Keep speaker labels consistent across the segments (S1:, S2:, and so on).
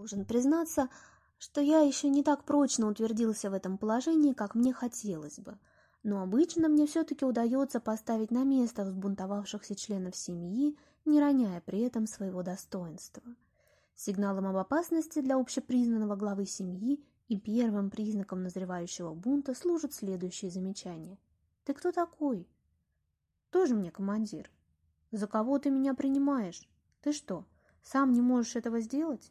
S1: Должен признаться, что я еще не так прочно утвердился в этом положении, как мне хотелось бы. Но обычно мне все-таки удается поставить на место взбунтовавшихся членов семьи, не роняя при этом своего достоинства. Сигналом об опасности для общепризнанного главы семьи и первым признаком назревающего бунта служат следующие замечания. «Ты кто такой?» «Тоже мне командир». «За кого ты меня принимаешь? Ты что, сам не можешь этого сделать?»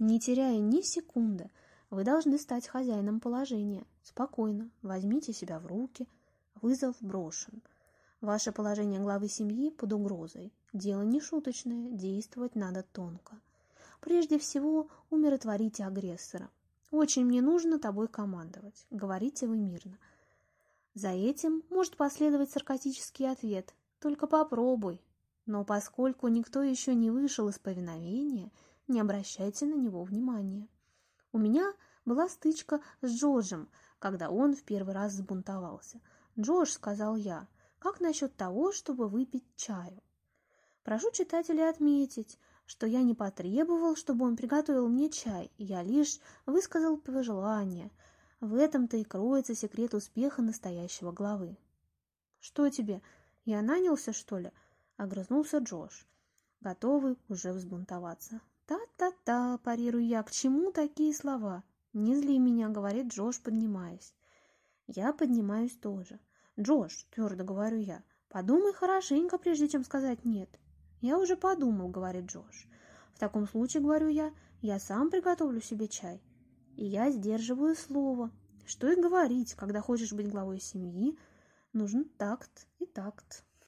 S1: Не теряя ни секунды, вы должны стать хозяином положения. Спокойно, возьмите себя в руки. Вызов брошен. Ваше положение главы семьи под угрозой. Дело не шуточное, действовать надо тонко. Прежде всего, умиротворите агрессора. Очень мне нужно тобой командовать. Говорите вы мирно. За этим может последовать саркастический ответ. Только попробуй. Но поскольку никто еще не вышел из повиновения – не обращайте на него внимания. У меня была стычка с Джорджем, когда он в первый раз сбунтовался. «Джордж», — сказал я, — «как насчет того, чтобы выпить чаю?» Прошу читателя отметить, что я не потребовал, чтобы он приготовил мне чай, я лишь высказал пожелание. В этом-то и кроется секрет успеха настоящего главы. «Что тебе, я нанялся, что ли?» — огрызнулся Джош, готовый уже взбунтоваться. Та-та-та, парирую я, к чему такие слова? Не зли меня, говорит Джош, поднимаясь. Я поднимаюсь тоже. Джош, твердо говорю я, подумай хорошенько, прежде чем сказать «нет». Я уже подумал, говорит Джош. В таком случае, говорю я, я сам приготовлю себе чай. И я сдерживаю слово. Что и говорить, когда хочешь быть главой семьи, нужен такт и такт.